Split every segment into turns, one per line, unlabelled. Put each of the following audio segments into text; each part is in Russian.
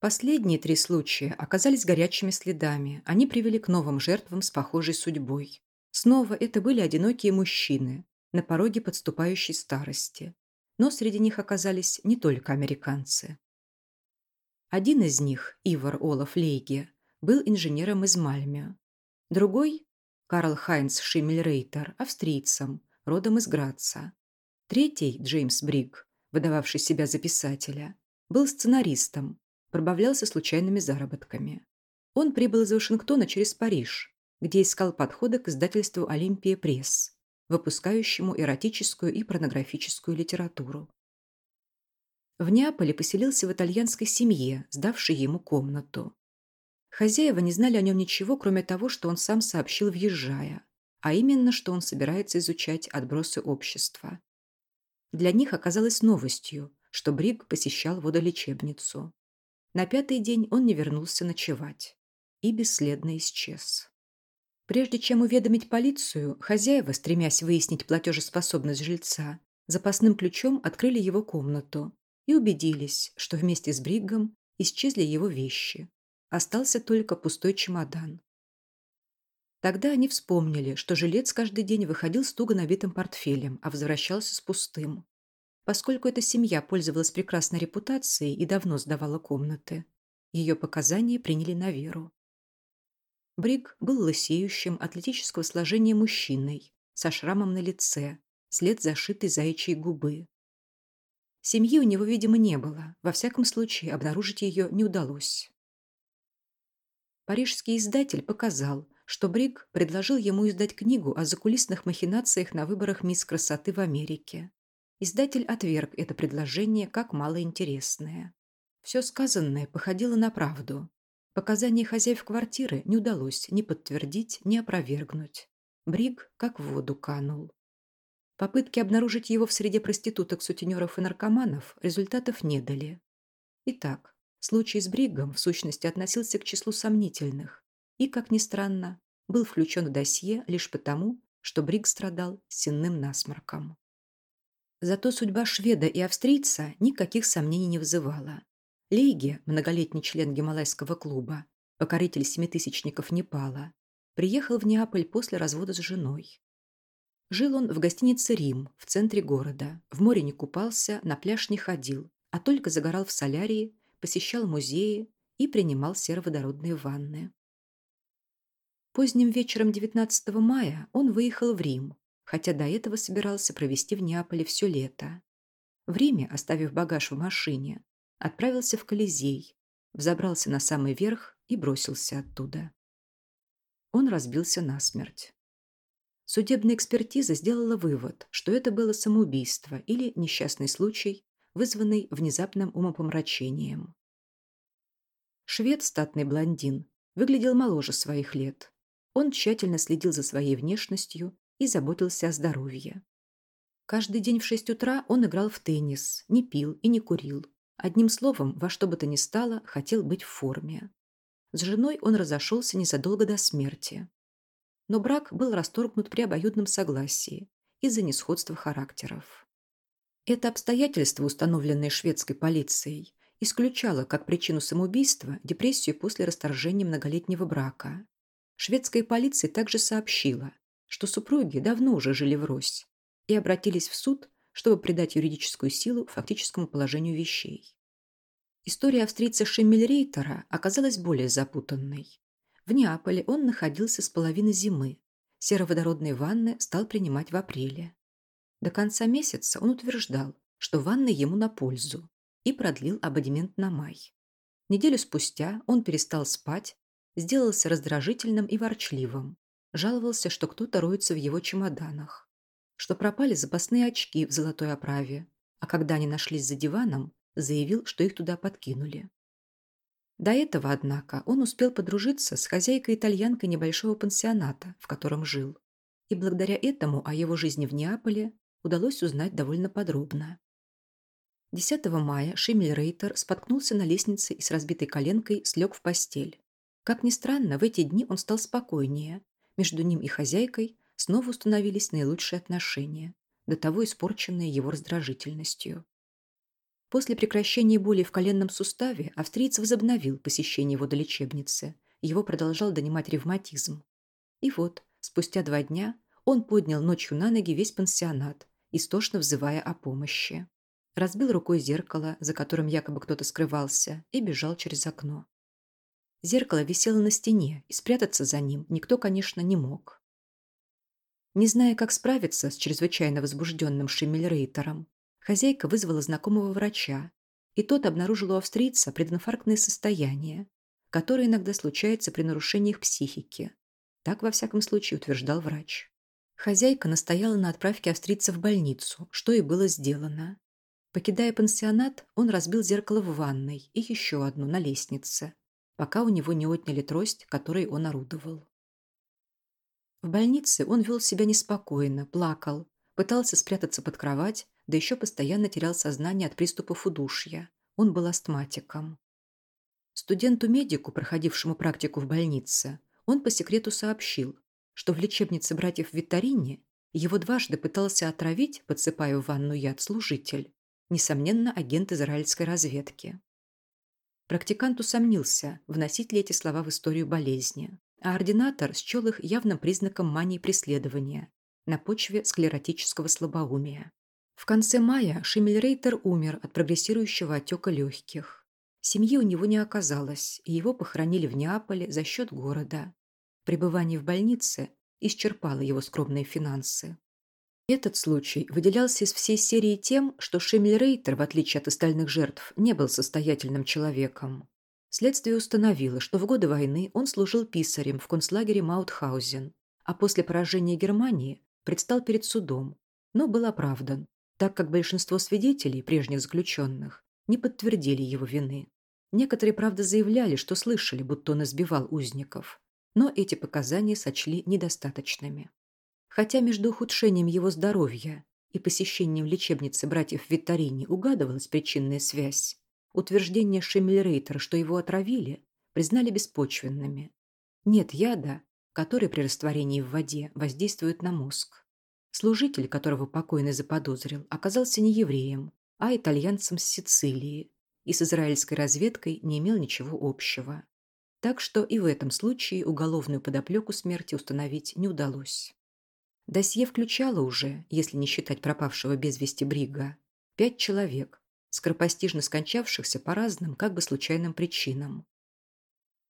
Последние три случая оказались горячими следами. Они привели к новым жертвам с похожей судьбой. Снова это были одинокие мужчины на пороге подступающей старости. Но среди них оказались не только американцы. Один из них, Ивар Олаф Лейге, был инженером из Мальме. Другой, Карл Хайнц Шиммельрейтер, австрийцем, родом из Граца. Третий, Джеймс Брик, выдававший себя за писателя, был сценаристом, пробавлялся случайными заработками. Он прибыл из Вашингтона через Париж, где искал подходы к издательству «Олимпия Пресс», выпускающему эротическую и порнографическую литературу. В Неаполе поселился в итальянской семье, сдавшей ему комнату. Хозяева не знали о нем ничего, кроме того, что он сам сообщил, въезжая, а именно, что он собирается изучать отбросы общества. Для них оказалось новостью, что Бриг посещал водолечебницу. На пятый день он не вернулся ночевать и бесследно исчез. Прежде чем уведомить полицию, хозяева, стремясь выяснить платежеспособность жильца, запасным ключом открыли его комнату и убедились, что вместе с Бриггом исчезли его вещи. Остался только пустой чемодан. Тогда они вспомнили, что жилец каждый день выходил с туго набитым портфелем, а возвращался с пустым. Поскольку эта семья пользовалась прекрасной репутацией и давно сдавала комнаты, ее показания приняли на веру. Брик был лысеющим, атлетического сложения мужчиной, со шрамом на лице, след зашитой заячьей губы. Семьи у него, видимо, не было, во всяком случае обнаружить ее не удалось. Парижский издатель показал, что Брик предложил ему издать книгу о закулисных махинациях на выборах мисс красоты в Америке. Издатель отверг это предложение как малоинтересное. Все сказанное походило на правду. Показания хозяев квартиры не удалось ни подтвердить, ни опровергнуть. Бриг как в воду канул. Попытки обнаружить его в среде проституток, сутенеров и наркоманов результатов не дали. Итак, случай с Бригом в сущности относился к числу сомнительных и, как ни странно, был включен в досье лишь потому, что Бриг страдал сенным насморком. Зато судьба шведа и австрийца никаких сомнений не вызывала. Лейге, многолетний член Гималайского клуба, покоритель семитысячников Непала, приехал в Неаполь после развода с женой. Жил он в гостинице «Рим» в центре города, в море не купался, на пляж не ходил, а только загорал в солярии, посещал музеи и принимал сероводородные ванны. Поздним вечером 19 мая он выехал в Рим, хотя до этого собирался провести в Неаполе все лето. В Риме, оставив багаж в машине, отправился в Колизей, взобрался на самый верх и бросился оттуда. Он разбился насмерть. Судебная экспертиза сделала вывод, что это было самоубийство или несчастный случай, вызванный внезапным умопомрачением. Швед, статный блондин, выглядел моложе своих лет. Он тщательно следил за своей внешностью и заботился о здоровье. Каждый день в шесть утра он играл в теннис, не пил и не курил. Одним словом, во что бы то ни стало, хотел быть в форме. С женой он разошелся незадолго до смерти. Но брак был расторгнут при обоюдном согласии из-за несходства характеров. Это обстоятельство, установленное шведской полицией, исключало как причину самоубийства депрессию после расторжения многолетнего брака. Шведская полиция также сообщила, что супруги давно уже жили врозь и обратились в суд, чтобы придать юридическую силу фактическому положению вещей. История австрийца Шеммельрейтера оказалась более запутанной. В Неаполе он находился с половины зимы. Сероводородные ванны стал принимать в апреле. До конца месяца он утверждал, что ванны ему на пользу, и продлил абонемент на май. Неделю спустя он перестал спать, сделался раздражительным и ворчливым, Жаловался, что кто-то роется в его чемоданах, что пропали запасные очки в золотой оправе, а когда они нашлись за диваном, заявил, что их туда подкинули. До этого, однако, он успел подружиться с хозяйкой-итальянкой небольшого пансионата, в котором жил, и благодаря этому о его жизни в Неаполе удалось узнать довольно подробно. 10 мая Шимель Рейтер споткнулся на лестнице и с разбитой коленкой слег в постель. Как ни странно, в эти дни он стал спокойнее между ним и хозяйкой снова установились наилучшие отношения, до того испорченные его раздражительностью. После прекращения боли в коленном суставе австриец возобновил посещение водолечебницы. Его продолжал донимать ревматизм. И вот, спустя два дня, он поднял ночью на ноги весь пансионат, истошно взывая о помощи. Разбил рукой зеркало, за которым якобы кто-то скрывался, и бежал через окно. Зеркало висело на стене, и спрятаться за ним никто, конечно, не мог. Не зная, как справиться с чрезвычайно возбужденным Шиммельрейтером, хозяйка вызвала знакомого врача, и тот обнаружил у австрийца прединфарктное состояние, которое иногда случается при нарушениях психики. Так, во всяком случае, утверждал врач. Хозяйка настояла на отправке австрийца в больницу, что и было сделано. Покидая пансионат, он разбил зеркало в ванной и еще одно на лестнице, пока у него не отняли трость, которой он орудовал. В больнице он вел себя неспокойно, плакал, пытался спрятаться под кровать, да еще постоянно терял сознание от приступов удушья. Он был астматиком. Студенту-медику, проходившему практику в больнице, он по секрету сообщил, что в лечебнице братьев Витарине его дважды пытался отравить, подсыпая в ванну яд, служитель, несомненно, агент израильской разведки. Практикант усомнился, вносить ли эти слова в историю болезни, а ординатор счел их явным признаком мании преследования на почве склеротического слабоумия. В конце мая Шиммельрейтер умер от прогрессирующего отека легких. Семьи у него не оказалось, и его похоронили в Неаполе за счет города. Пребывание в больнице исчерпало его скромные финансы. Этот случай выделялся из всей серии тем, что Шемельрейтер, в отличие от остальных жертв, не был состоятельным человеком. Следствие установило, что в годы войны он служил писарем в концлагере Маутхаузен, а после поражения Германии предстал перед судом, но был оправдан, так как большинство свидетелей, прежних заключенных, не подтвердили его вины. Некоторые, правда, заявляли, что слышали, будто он избивал узников, но эти показания сочли недостаточными. Хотя между ухудшением его здоровья и посещением лечебницы братьев Витарини угадывалась причинная связь, утверждения Шемельрейтера, что его отравили, признали беспочвенными. Нет яда, который при растворении в воде воздействует на мозг. Служитель, которого покойный заподозрил, оказался не евреем, а итальянцем с Сицилии и с израильской разведкой не имел ничего общего. Так что и в этом случае уголовную подоплеку смерти установить не удалось. Досье включало уже, если не считать пропавшего без вести Брига, пять человек, скоропостижно скончавшихся по разным, как бы случайным причинам.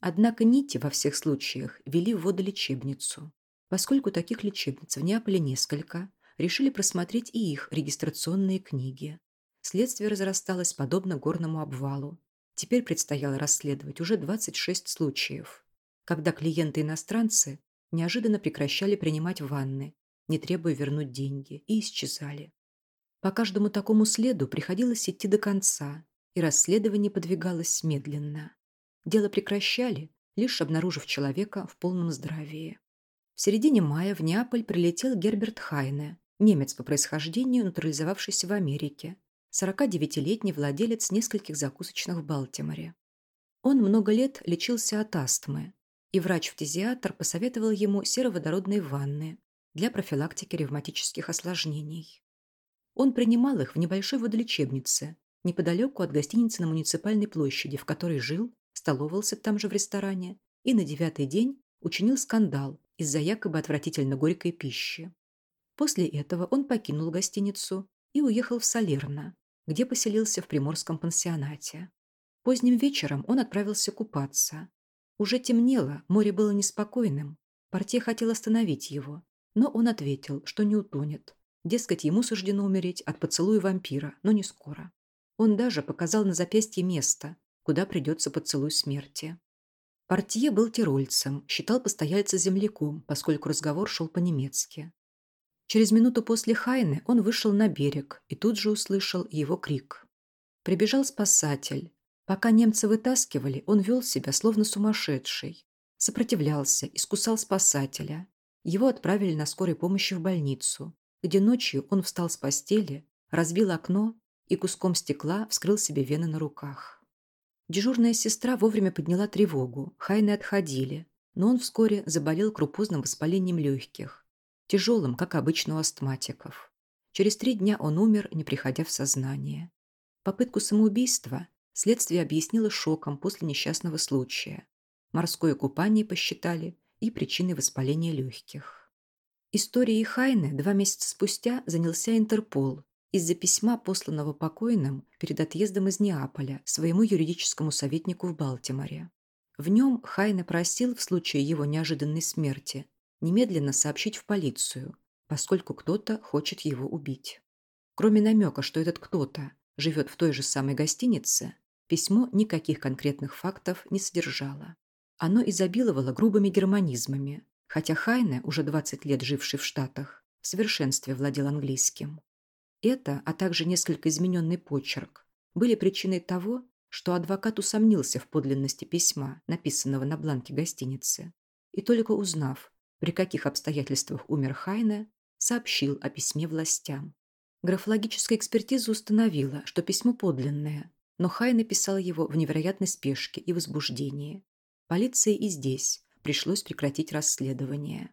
Однако нити во всех случаях вели в водолечебницу. Поскольку таких лечебниц в Неаполе несколько, решили просмотреть и их регистрационные книги. Следствие разрасталось подобно горному обвалу. Теперь предстояло расследовать уже 26 случаев, когда клиенты-иностранцы неожиданно прекращали принимать ванны не требуя вернуть деньги, и исчезали. По каждому такому следу приходилось идти до конца, и расследование подвигалось медленно. Дело прекращали, лишь обнаружив человека в полном здравии. В середине мая в Неаполь прилетел Герберт Хайне, немец по происхождению, натурализовавшийся в Америке, 49-летний владелец нескольких закусочных в Балтиморе. Он много лет лечился от астмы, и врач-фтизиатр посоветовал ему сероводородные ванны, для профилактики ревматических осложнений. Он принимал их в небольшой водолечебнице, неподалеку от гостиницы на муниципальной площади, в которой жил, столовался там же в ресторане и на девятый день учинил скандал из-за якобы отвратительно горькой пищи. После этого он покинул гостиницу и уехал в Салерно, где поселился в приморском пансионате. Поздним вечером он отправился купаться. Уже темнело, море было неспокойным. Портье хотел остановить его, но он ответил, что не утонет. Дескать, ему суждено умереть от поцелуя вампира, но не скоро. Он даже показал на запястье место, куда придется поцелуй смерти. Портье был тирольцем, считал постояльца земляком, поскольку разговор шел по-немецки. Через минуту после Хайны он вышел на берег и тут же услышал его крик. Прибежал спасатель. Пока немцы вытаскивали, он вел себя словно сумасшедший. Сопротивлялся, искусал спасателя. Его отправили на скорой помощи в больницу, где ночью он встал с постели, разбил окно и куском стекла вскрыл себе вены на руках. Дежурная сестра вовремя подняла тревогу, Хайны отходили, но он вскоре заболел крупозным воспалением легких, тяжелым, как обычно у астматиков. Через три дня он умер, не приходя в сознание. Попытку самоубийства следствие объяснило шоком после несчастного случая. Морское купание посчитали и причиной воспаления легких. Историей Хайны два месяца спустя занялся Интерпол из-за письма, посланного покойным перед отъездом из Неаполя своему юридическому советнику в Балтиморе. В нем Хайне просил в случае его неожиданной смерти немедленно сообщить в полицию, поскольку кто-то хочет его убить. Кроме намека, что этот кто-то живет в той же самой гостинице, письмо никаких конкретных фактов не содержало. Оно изобиловало грубыми германизмами, хотя Хайне, уже 20 лет живший в Штатах, в совершенстве владел английским. Это, а также несколько измененный почерк, были причиной того, что адвокат усомнился в подлинности письма, написанного на бланке гостиницы, и только узнав, при каких обстоятельствах умер Хайне, сообщил о письме властям. Графологическая экспертиза установила, что письмо подлинное, но Хайне писал его в невероятной спешке и возбуждении. Полиции и здесь пришлось прекратить расследование.